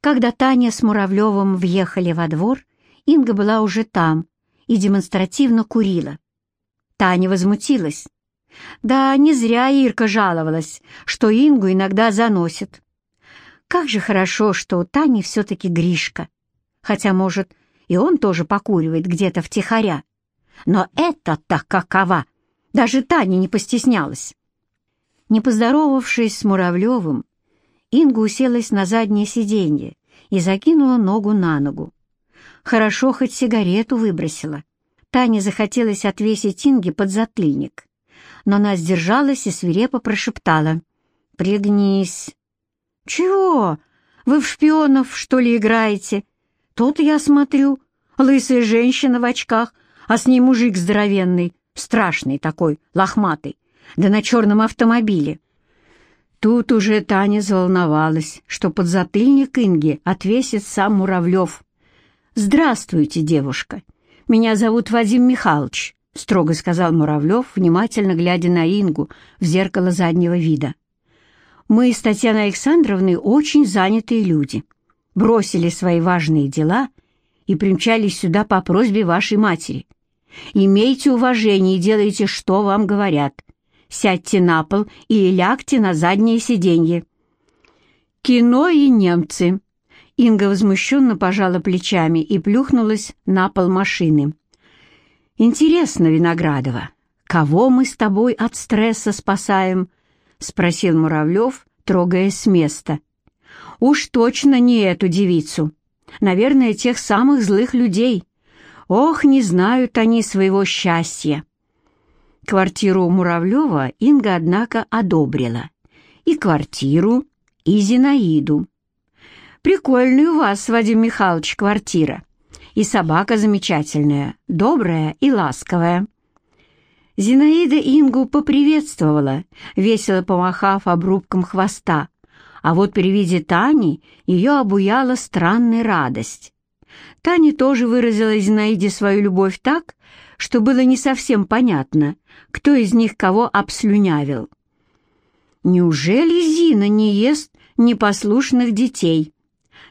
Когда Таня с Муравлевым въехали во двор, Инга была уже там и демонстративно курила. Таня возмутилась. Да, не зря Ирка жаловалась, что Ингу иногда заносит. Как же хорошо, что у Тани все-таки Гришка. Хотя, может, и он тоже покуривает где-то втихаря. Но это-то какова! Даже Таня не постеснялась. Не поздоровавшись с Муравлевым, Инга уселась на заднее сиденье и закинула ногу на ногу. Хорошо хоть сигарету выбросила. Тане захотелось отвесить Инге под затыльник, но она сдержалась и свирепо прошептала. «Пригнись!» «Чего? Вы в шпионов, что ли, играете? Тут я смотрю, лысая женщина в очках, а с ней мужик здоровенный, страшный такой, лохматый, да на черном автомобиле». Тут уже Таня заволновалась, что подзатыльник Инги отвесит сам Муравлев. «Здравствуйте, девушка. Меня зовут Вадим Михайлович», — строго сказал Муравлев, внимательно глядя на Ингу в зеркало заднего вида. «Мы с Татьяной Александровной очень занятые люди. Бросили свои важные дела и примчались сюда по просьбе вашей матери. Имейте уважение и делайте, что вам говорят сядьте на пол или лягте на заднее сиденье. Кино и немцы. Инга возмущенно пожала плечами и плюхнулась на пол машины. «Интересно, Виноградова, кого мы с тобой от стресса спасаем?» — спросил Муравлев, трогаясь с места. «Уж точно не эту девицу. Наверное, тех самых злых людей. Ох, не знают они своего счастья». Квартиру Муравлева Инга, однако, одобрила. И квартиру, и Зинаиду. «Прикольная у вас, Вадим Михайлович, квартира. И собака замечательная, добрая и ласковая». Зинаида Ингу поприветствовала, весело помахав обрубком хвоста, а вот при виде Тани ее обуяла странная радость. Таня тоже выразила Зинаиде свою любовь так, что было не совсем понятно, кто из них кого обслюнявил. Неужели Зина не ест непослушных детей?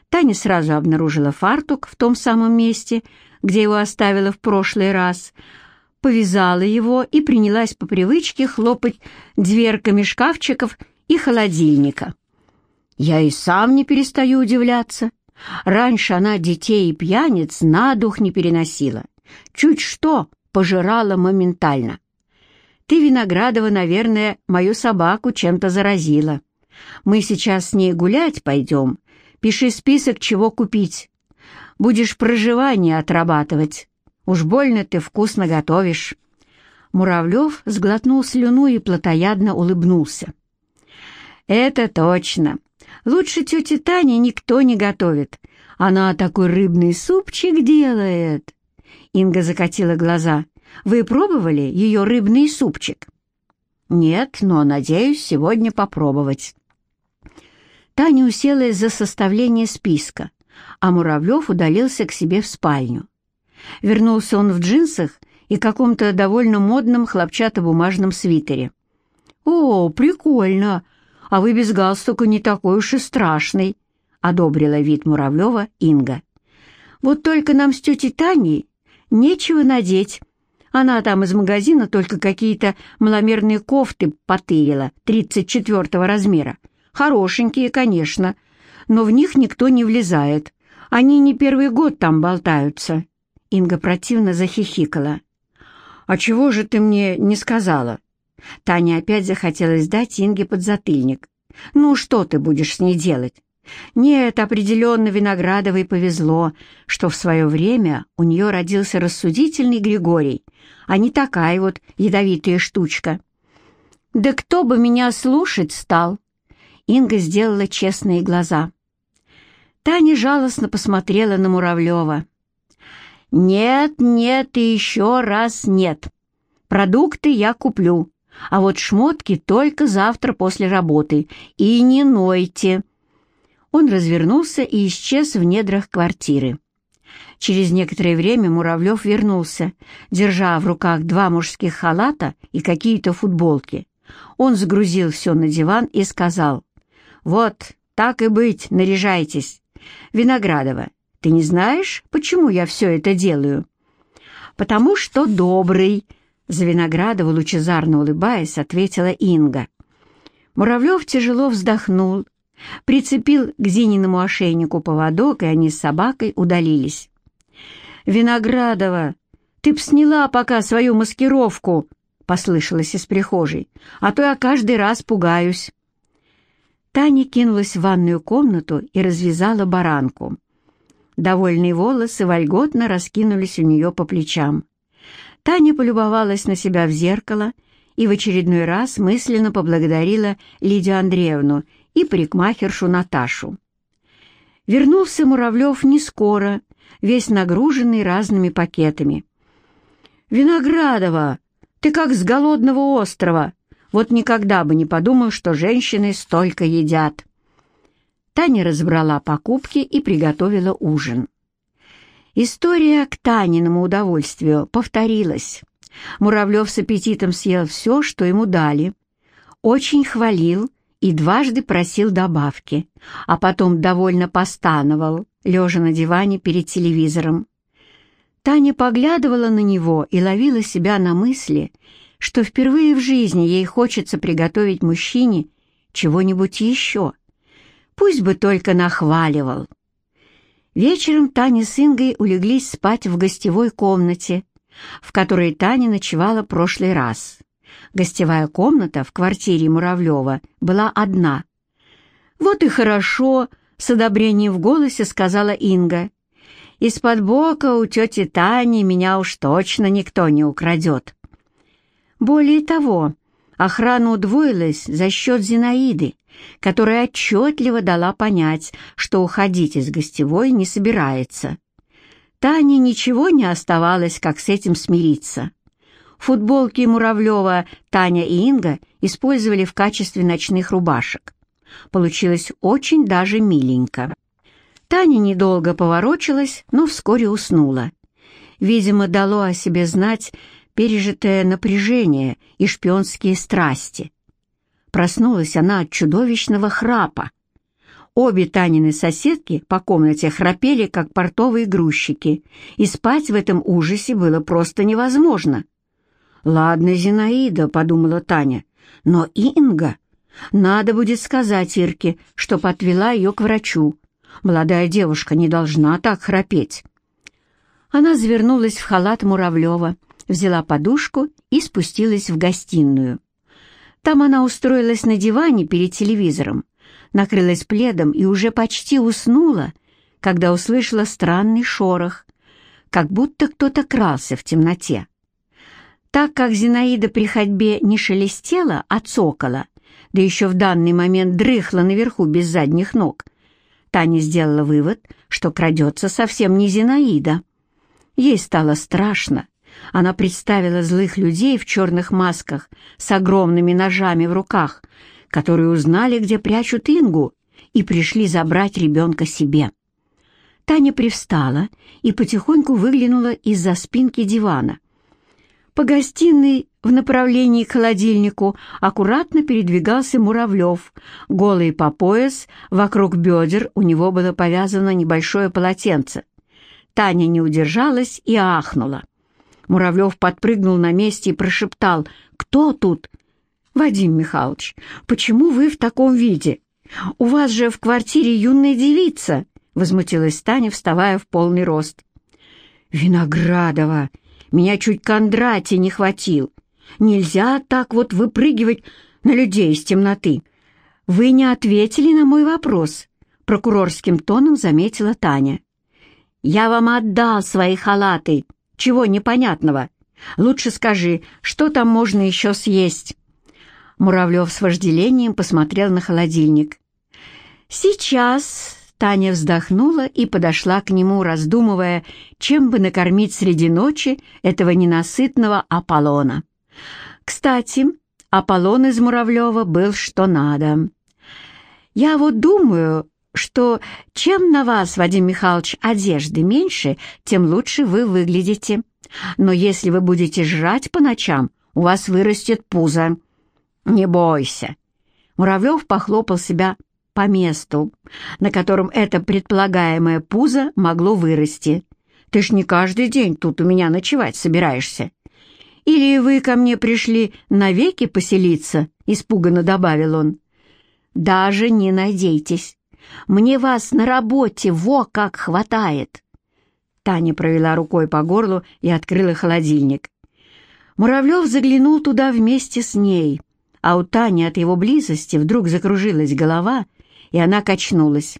Таня сразу обнаружила фартук в том самом месте, где его оставила в прошлый раз, повязала его и принялась по привычке хлопать дверками шкафчиков и холодильника. Я и сам не перестаю удивляться. Раньше она детей и пьяниц на дух не переносила. Чуть что, пожирала моментально. Ты, Виноградова, наверное, мою собаку чем-то заразила. Мы сейчас с ней гулять пойдем. Пиши список, чего купить. Будешь проживание отрабатывать. Уж больно ты вкусно готовишь». Муравлев сглотнул слюну и плотоядно улыбнулся. «Это точно. Лучше тети Тани никто не готовит. Она такой рыбный супчик делает. Инга закатила глаза. «Вы пробовали ее рыбный супчик?» «Нет, но надеюсь сегодня попробовать». Таня уселась за составление списка, а Муравлев удалился к себе в спальню. Вернулся он в джинсах и каком-то довольно модном хлопчатобумажном свитере. «О, прикольно! А вы без галстука не такой уж и страшный», — одобрила вид Муравлева Инга. «Вот только нам с тетей Таней Нечего надеть. Она там из магазина только какие-то маломерные кофты потырила, 34 размера. Хорошенькие, конечно, но в них никто не влезает. Они не первый год там болтаются. Инга противно захихикала. «А чего же ты мне не сказала?» Таня опять захотелось дать Инге подзатыльник. «Ну, что ты будешь с ней делать? Нет, определенно Виноградовой повезло, что в свое время у нее родился рассудительный Григорий, а не такая вот ядовитая штучка. «Да кто бы меня слушать стал?» Инга сделала честные глаза. Таня жалостно посмотрела на Муравлева. «Нет, нет и еще раз нет. Продукты я куплю, а вот шмотки только завтра после работы. И не нойте!» Он развернулся и исчез в недрах квартиры. Через некоторое время Муравлев вернулся, держа в руках два мужских халата и какие-то футболки. Он сгрузил все на диван и сказал, «Вот, так и быть, наряжайтесь. «Виноградова, ты не знаешь, почему я все это делаю?» «Потому что добрый», — за Виноградова, лучезарно улыбаясь, ответила Инга. Муравлев тяжело вздохнул, прицепил к Зининому ошейнику поводок, и они с собакой удалились. «Виноградова, ты б сняла пока свою маскировку!» — послышалось из прихожей. «А то я каждый раз пугаюсь». Таня кинулась в ванную комнату и развязала баранку. Довольные волосы вольготно раскинулись у нее по плечам. Таня полюбовалась на себя в зеркало и в очередной раз мысленно поблагодарила Лидию Андреевну и парикмахершу Наташу. Вернулся Муравлев не скоро, весь нагруженный разными пакетами. «Виноградова, ты как с голодного острова!» Вот никогда бы не подумал, что женщины столько едят. Таня разбрала покупки и приготовила ужин. История к Таниному удовольствию повторилась. Муравлев с аппетитом съел все, что ему дали. Очень хвалил и дважды просил добавки, а потом довольно постановал, лежа на диване перед телевизором. Таня поглядывала на него и ловила себя на мысли, что впервые в жизни ей хочется приготовить мужчине чего-нибудь еще. Пусть бы только нахваливал. Вечером Таня с Ингой улеглись спать в гостевой комнате, в которой Таня ночевала прошлый раз. Гостевая комната в квартире Муравлева была одна. «Вот и хорошо», — с одобрением в голосе сказала Инга. «Из-под бока у тети Тани меня уж точно никто не украдет». Более того, охрана удвоилась за счет Зинаиды, которая отчетливо дала понять, что уходить из гостевой не собирается. Тане ничего не оставалось, как с этим смириться. Футболки Муравлева Таня и Инга использовали в качестве ночных рубашек. Получилось очень даже миленько. Таня недолго поворочилась, но вскоре уснула. Видимо, дало о себе знать пережитое напряжение и шпионские страсти. Проснулась она от чудовищного храпа. Обе Танины соседки по комнате храпели, как портовые грузчики, и спать в этом ужасе было просто невозможно. «Ладно, Зинаида», — подумала Таня, — «но Инга...» Надо будет сказать Ирке, что подвела ее к врачу. Молодая девушка не должна так храпеть. Она завернулась в халат Муравлева, взяла подушку и спустилась в гостиную. Там она устроилась на диване перед телевизором, накрылась пледом и уже почти уснула, когда услышала странный шорох, как будто кто-то крался в темноте. Так как Зинаида при ходьбе не шелестела, а цокала, да еще в данный момент дрыхла наверху без задних ног, Таня сделала вывод, что крадется совсем не Зинаида. Ей стало страшно, она представила злых людей в черных масках с огромными ножами в руках, которые узнали, где прячут Ингу, и пришли забрать ребенка себе. Таня привстала и потихоньку выглянула из-за спинки дивана. По гостиной в направлении к холодильнику аккуратно передвигался Муравлев, голый по пояс, вокруг бедер у него было повязано небольшое полотенце. Таня не удержалась и ахнула. Муравлев подпрыгнул на месте и прошептал «Кто тут?» «Вадим Михайлович, почему вы в таком виде? У вас же в квартире юная девица!» Возмутилась Таня, вставая в полный рост. «Виноградова! Меня чуть Кондратий не хватил! Нельзя так вот выпрыгивать на людей из темноты!» «Вы не ответили на мой вопрос», — прокурорским тоном заметила Таня. «Я вам отдал свои халаты», чего непонятного? Лучше скажи, что там можно еще съесть?» Муравлев с вожделением посмотрел на холодильник. «Сейчас...» — Таня вздохнула и подошла к нему, раздумывая, чем бы накормить среди ночи этого ненасытного Аполлона. Кстати, Аполлон из Муравлева был что надо. «Я вот думаю, что чем на вас, Вадим Михайлович, одежды меньше, тем лучше вы выглядите. Но если вы будете жрать по ночам, у вас вырастет пузо. Не бойся. Муравлев похлопал себя по месту, на котором это предполагаемое пузо могло вырасти. Ты ж не каждый день тут у меня ночевать собираешься. Или вы ко мне пришли навеки поселиться?» — испуганно добавил он. «Даже не надейтесь. Мне вас на работе во как хватает!» Таня провела рукой по горлу и открыла холодильник. Муравлев заглянул туда вместе с ней, а у Тани от его близости вдруг закружилась голова, и она качнулась.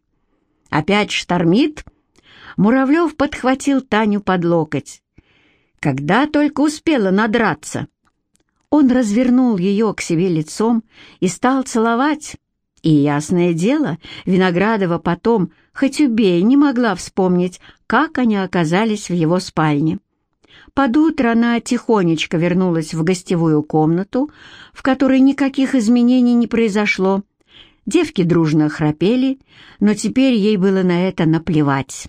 «Опять штормит?» Муравлев подхватил Таню под локоть. «Когда только успела надраться!» Он развернул ее к себе лицом и стал целовать, и, ясное дело, Виноградова потом, хоть убей, не могла вспомнить, как они оказались в его спальне. Под утро она тихонечко вернулась в гостевую комнату, в которой никаких изменений не произошло. Девки дружно храпели, но теперь ей было на это наплевать.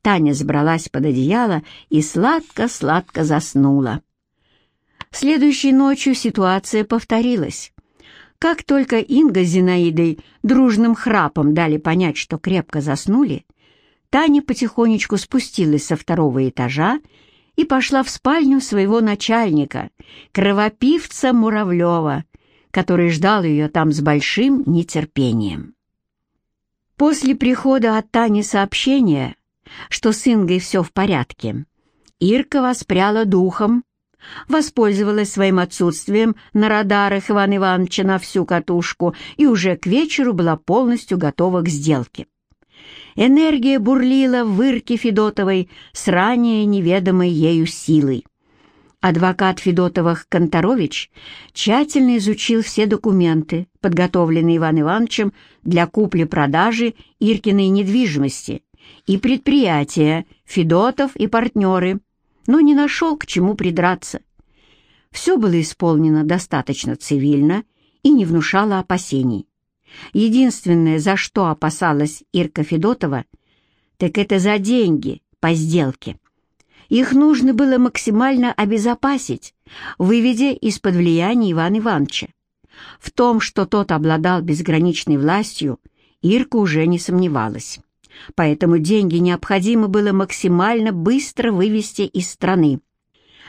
Таня забралась под одеяло и сладко-сладко заснула. Следующей ночью ситуация повторилась. Как только Инга с Зинаидой дружным храпом дали понять, что крепко заснули, Таня потихонечку спустилась со второго этажа и пошла в спальню своего начальника, кровопивца Муравлева, который ждал ее там с большим нетерпением. После прихода от Тани сообщения, что с Ингой все в порядке, Ирка воспряла духом воспользовалась своим отсутствием на радарах Ивана Ивановича на всю катушку и уже к вечеру была полностью готова к сделке. Энергия бурлила в вырке Федотовой с ранее неведомой ею силой. Адвокат Федотовых Конторович тщательно изучил все документы, подготовленные Иваном Ивановичем для купли-продажи Иркиной недвижимости, и предприятия Федотов и партнеры – но не нашел к чему придраться. Все было исполнено достаточно цивильно и не внушало опасений. Единственное, за что опасалась Ирка Федотова, так это за деньги по сделке. Их нужно было максимально обезопасить, выведя из-под влияния Ивана Ивановича. В том, что тот обладал безграничной властью, Ирка уже не сомневалась поэтому деньги необходимо было максимально быстро вывести из страны.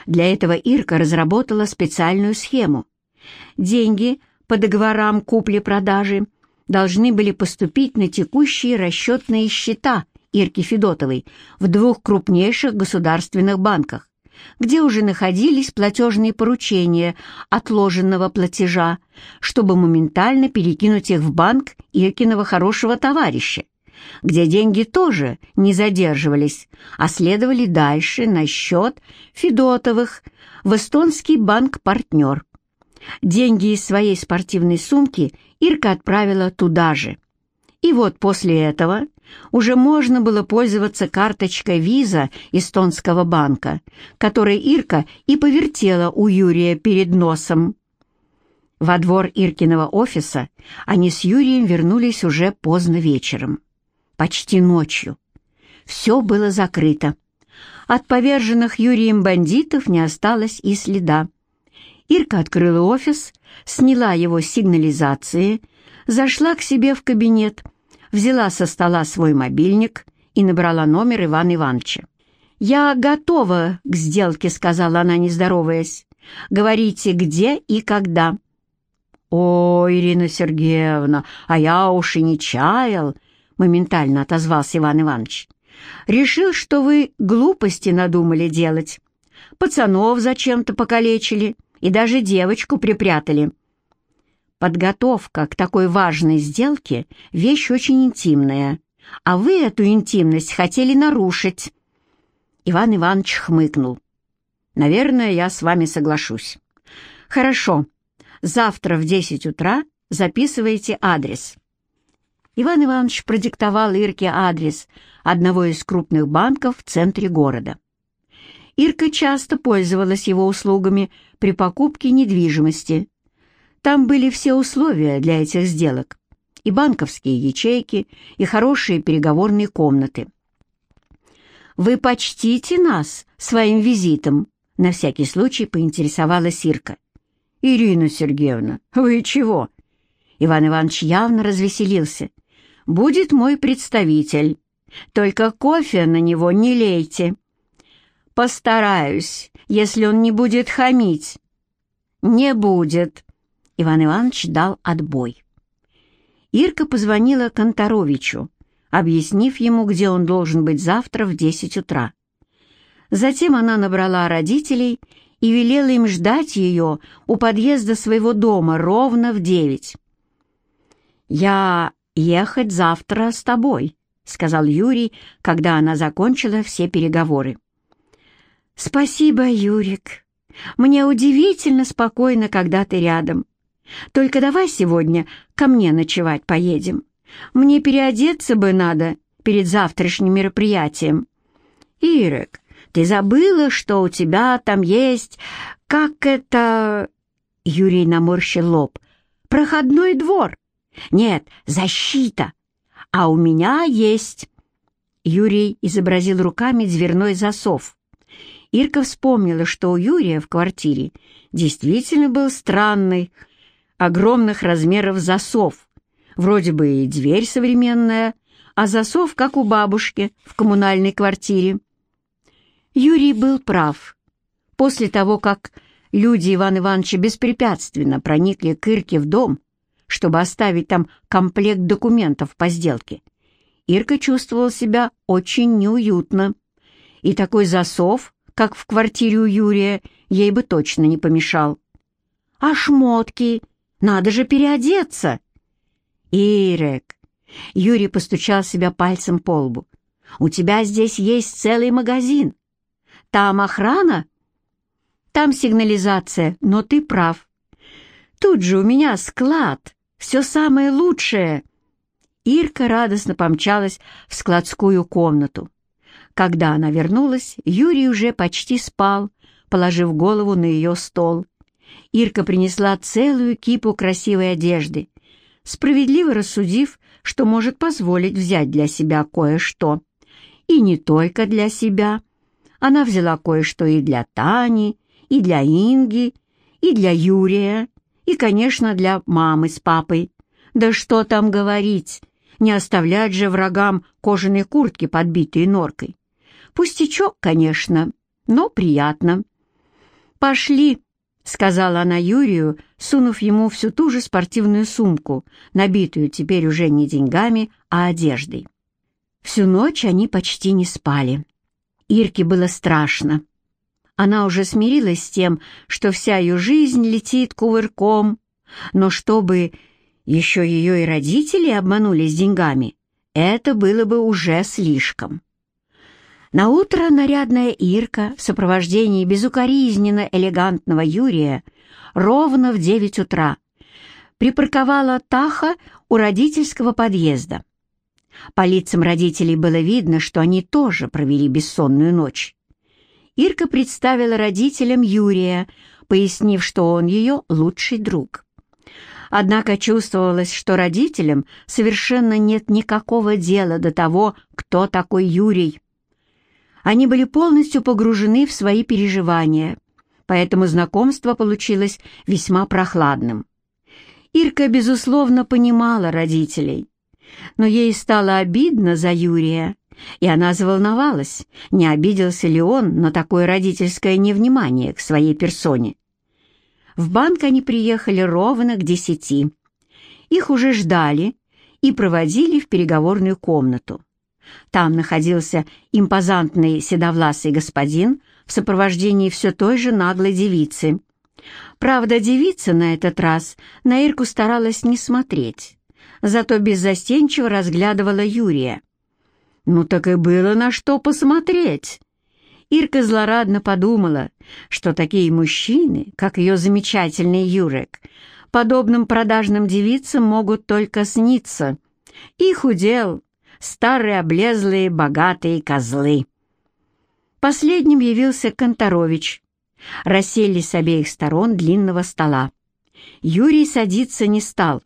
Для этого Ирка разработала специальную схему. Деньги по договорам купли-продажи должны были поступить на текущие расчетные счета Ирки Федотовой в двух крупнейших государственных банках, где уже находились платежные поручения отложенного платежа, чтобы моментально перекинуть их в банк Иркиного хорошего товарища, где деньги тоже не задерживались, а следовали дальше на счет Федотовых в эстонский банк-партнер. Деньги из своей спортивной сумки Ирка отправила туда же. И вот после этого уже можно было пользоваться карточкой виза эстонского банка, которой Ирка и повертела у Юрия перед носом. Во двор Иркиного офиса они с Юрием вернулись уже поздно вечером почти ночью. Все было закрыто. От поверженных Юрием бандитов не осталось и следа. Ирка открыла офис, сняла его сигнализации, зашла к себе в кабинет, взяла со стола свой мобильник и набрала номер Ивана Ивановича. «Я готова к сделке», — сказала она, не здороваясь. «Говорите, где и когда». «О, Ирина Сергеевна, а я уж и не чаял», моментально отозвался Иван Иванович. «Решил, что вы глупости надумали делать. Пацанов зачем-то покалечили и даже девочку припрятали». Подготовка к такой важной сделке — вещь очень интимная, а вы эту интимность хотели нарушить. Иван Иванович хмыкнул. «Наверное, я с вами соглашусь». «Хорошо. Завтра в десять утра записывайте адрес. Иван Иванович продиктовал Ирке адрес одного из крупных банков в центре города. Ирка часто пользовалась его услугами при покупке недвижимости. Там были все условия для этих сделок, и банковские ячейки, и хорошие переговорные комнаты. «Вы почтите нас своим визитом?» — на всякий случай поинтересовалась Ирка. «Ирина Сергеевна, вы чего?» Иван Иванович явно развеселился. Будет мой представитель. Только кофе на него не лейте. Постараюсь, если он не будет хамить. Не будет. Иван Иванович дал отбой. Ирка позвонила Конторовичу, объяснив ему, где он должен быть завтра в десять утра. Затем она набрала родителей и велела им ждать ее у подъезда своего дома ровно в девять. «Я ехать завтра с тобой», — сказал Юрий, когда она закончила все переговоры. «Спасибо, Юрик. Мне удивительно спокойно, когда ты рядом. Только давай сегодня ко мне ночевать поедем. Мне переодеться бы надо перед завтрашним мероприятием». «Ирик, ты забыла, что у тебя там есть... Как это...» Юрий наморщил лоб. «Проходной двор. Нет, защита. А у меня есть...» Юрий изобразил руками дверной засов. Ирка вспомнила, что у Юрия в квартире действительно был странный, огромных размеров засов. Вроде бы и дверь современная, а засов, как у бабушки в коммунальной квартире. Юрий был прав. После того, как люди Ивана Ивановича беспрепятственно проникли к Ирке в дом, чтобы оставить там комплект документов по сделке, Ирка чувствовала себя очень неуютно. И такой засов, как в квартире у Юрия, ей бы точно не помешал. «А шмотки? Надо же переодеться!» «Ирек!» Юрий постучал себя пальцем по лбу. «У тебя здесь есть целый магазин. Там охрана? Там сигнализация, но ты прав. Тут же у меня склад, все самое лучшее. Ирка радостно помчалась в складскую комнату. Когда она вернулась, Юрий уже почти спал, положив голову на ее стол. Ирка принесла целую кипу красивой одежды, справедливо рассудив, что может позволить взять для себя кое-что. И не только для себя. Она взяла кое-что и для Тани, и для Инги, и для Юрия, и, конечно, для мамы с папой. Да что там говорить, не оставлять же врагам кожаной куртки, подбитые норкой. Пустячок, конечно, но приятно. «Пошли», — сказала она Юрию, сунув ему всю ту же спортивную сумку, набитую теперь уже не деньгами, а одеждой. Всю ночь они почти не спали. Ирке было страшно. Она уже смирилась с тем, что вся ее жизнь летит кувырком, но чтобы еще ее и родители обманули с деньгами, это было бы уже слишком. Наутро нарядная Ирка в сопровождении безукоризненно элегантного Юрия ровно в девять утра припарковала Таха у родительского подъезда. По лицам родителей было видно, что они тоже провели бессонную ночь. Ирка представила родителям Юрия, пояснив, что он ее лучший друг. Однако чувствовалось, что родителям совершенно нет никакого дела до того, кто такой Юрий. Они были полностью погружены в свои переживания, поэтому знакомство получилось весьма прохладным. Ирка, безусловно, понимала родителей, но ей стало обидно за Юрия, и она заволновалась, не обиделся ли он на такое родительское невнимание к своей персоне. В банк они приехали ровно к десяти. Их уже ждали и проводили в переговорную комнату. Там находился импозантный седовласый господин в сопровождении все той же наглой девицы. Правда, девица на этот раз на Ирку старалась не смотреть зато беззастенчиво разглядывала Юрия. Ну так и было на что посмотреть. Ирка злорадно подумала, что такие мужчины, как ее замечательный Юрек, подобным продажным девицам могут только сниться. Их удел — старые облезлые богатые козлы. Последним явился Конторович. Расселись с обеих сторон длинного стола. Юрий садиться не стал,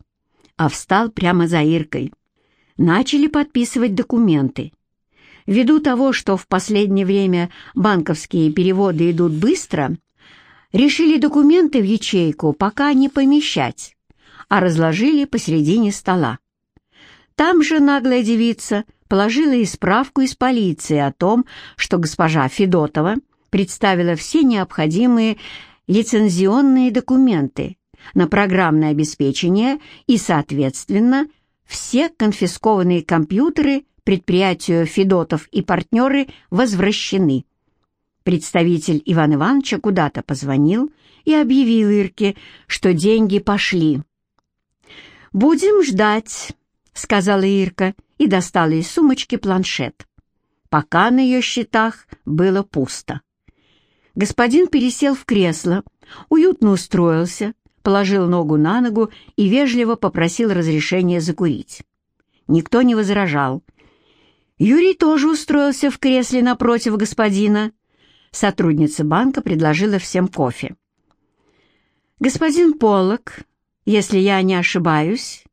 а встал прямо за Иркой. Начали подписывать документы. Ввиду того, что в последнее время банковские переводы идут быстро, решили документы в ячейку пока не помещать, а разложили посередине стола. Там же наглая девица положила и справку из полиции о том, что госпожа Федотова представила все необходимые лицензионные документы на программное обеспечение и, соответственно, все конфискованные компьютеры предприятию Федотов и партнеры возвращены. Представитель Ивана Ивановича куда-то позвонил и объявил Ирке, что деньги пошли. «Будем ждать», — сказала Ирка и достала из сумочки планшет. Пока на ее счетах было пусто. Господин пересел в кресло, уютно устроился, положил ногу на ногу и вежливо попросил разрешения закурить. Никто не возражал. Юрий тоже устроился в кресле напротив господина. Сотрудница банка предложила всем кофе. Господин Поллок, если я не ошибаюсь,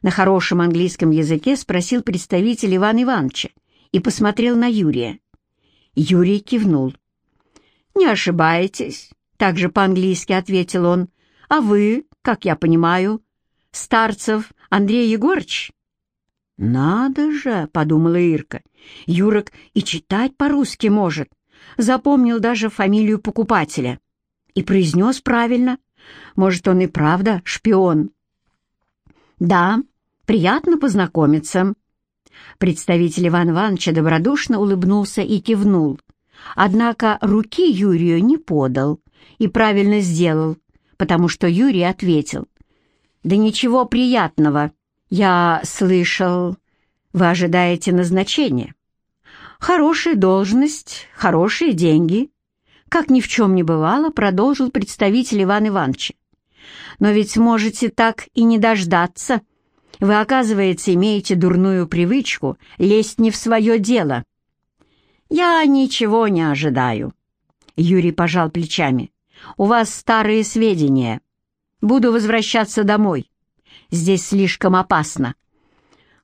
на хорошем английском языке спросил представитель Ивана Ивановича и посмотрел на Юрия. Юрий кивнул. «Не ошибаетесь», — также по-английски ответил он. А вы, как я понимаю, Старцев Андрей Егорыч?» «Надо же!» — подумала Ирка. «Юрок и читать по-русски может. Запомнил даже фамилию покупателя. И произнес правильно. Может, он и правда шпион?» «Да, приятно познакомиться». Представитель Ивана Ивановича добродушно улыбнулся и кивнул. Однако руки Юрию не подал и правильно сделал, потому что Юрий ответил. «Да ничего приятного. Я слышал, вы ожидаете назначения. Хорошая должность, хорошие деньги». Как ни в чем не бывало, продолжил представитель Иван Иванович. «Но ведь можете так и не дождаться. Вы, оказывается, имеете дурную привычку лезть не в свое дело». «Я ничего не ожидаю», — Юрий пожал плечами. У вас старые сведения. Буду возвращаться домой. Здесь слишком опасно».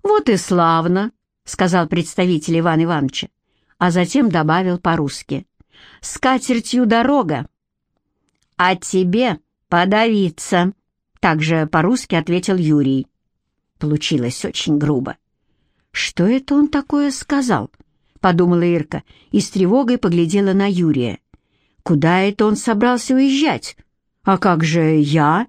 «Вот и славно», — сказал представитель Ивана Ивановича, а затем добавил по-русски. «С катертью дорога». «А тебе подавиться», — также по-русски ответил Юрий. Получилось очень грубо. «Что это он такое сказал?» — подумала Ирка и с тревогой поглядела на Юрия. Куда это он собрался уезжать? А как же я?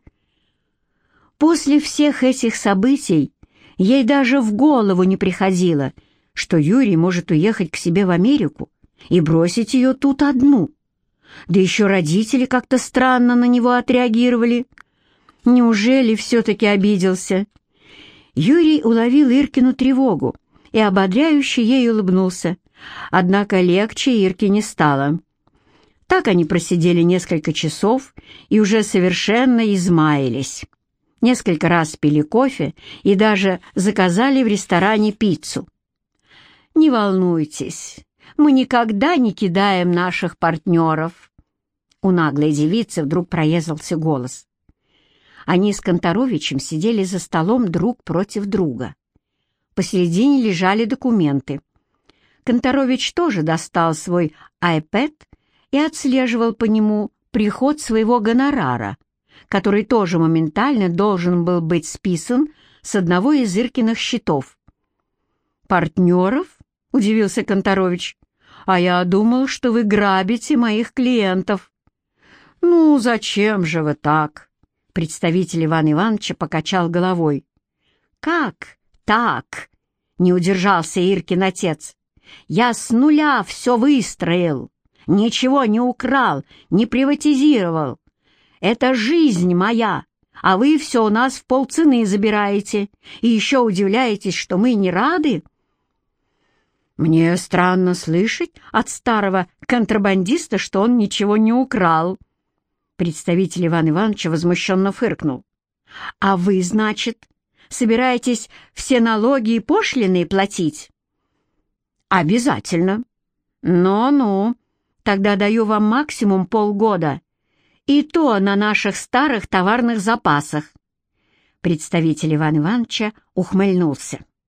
После всех этих событий ей даже в голову не приходило, что Юрий может уехать к себе в Америку и бросить ее тут одну. Да еще родители как-то странно на него отреагировали. Неужели все-таки обиделся? Юрий уловил Иркину тревогу и ободряюще ей улыбнулся. Однако легче Ирке не стало. Так они просидели несколько часов и уже совершенно измаялись. Несколько раз пили кофе и даже заказали в ресторане пиццу. «Не волнуйтесь, мы никогда не кидаем наших партнеров». У наглой девицы вдруг проезался голос. Они с Конторовичем сидели за столом друг против друга. Посередине лежали документы. Конторович тоже достал свой iPad и отслеживал по нему приход своего гонорара, который тоже моментально должен был быть списан с одного из Иркиных счетов. «Партнеров?» — удивился Конторович. «А я думал, что вы грабите моих клиентов». «Ну, зачем же вы так?» Представитель Ивана Ивановича покачал головой. «Как так?» — не удержался Иркин отец. «Я с нуля все выстроил ничего не украл, не приватизировал. Это жизнь моя, а вы все у нас в полцены забираете и еще удивляетесь, что мы не рады? Мне странно слышать от старого контрабандиста, что он ничего не украл. Представитель Ивана Ивановича возмущенно фыркнул. «А вы, значит, собираетесь все налоги и пошлины платить?» «Обязательно». «Ну-ну, Тогда даю вам максимум полгода. И то на наших старых товарных запасах. Представитель Ивана Ивановича ухмыльнулся.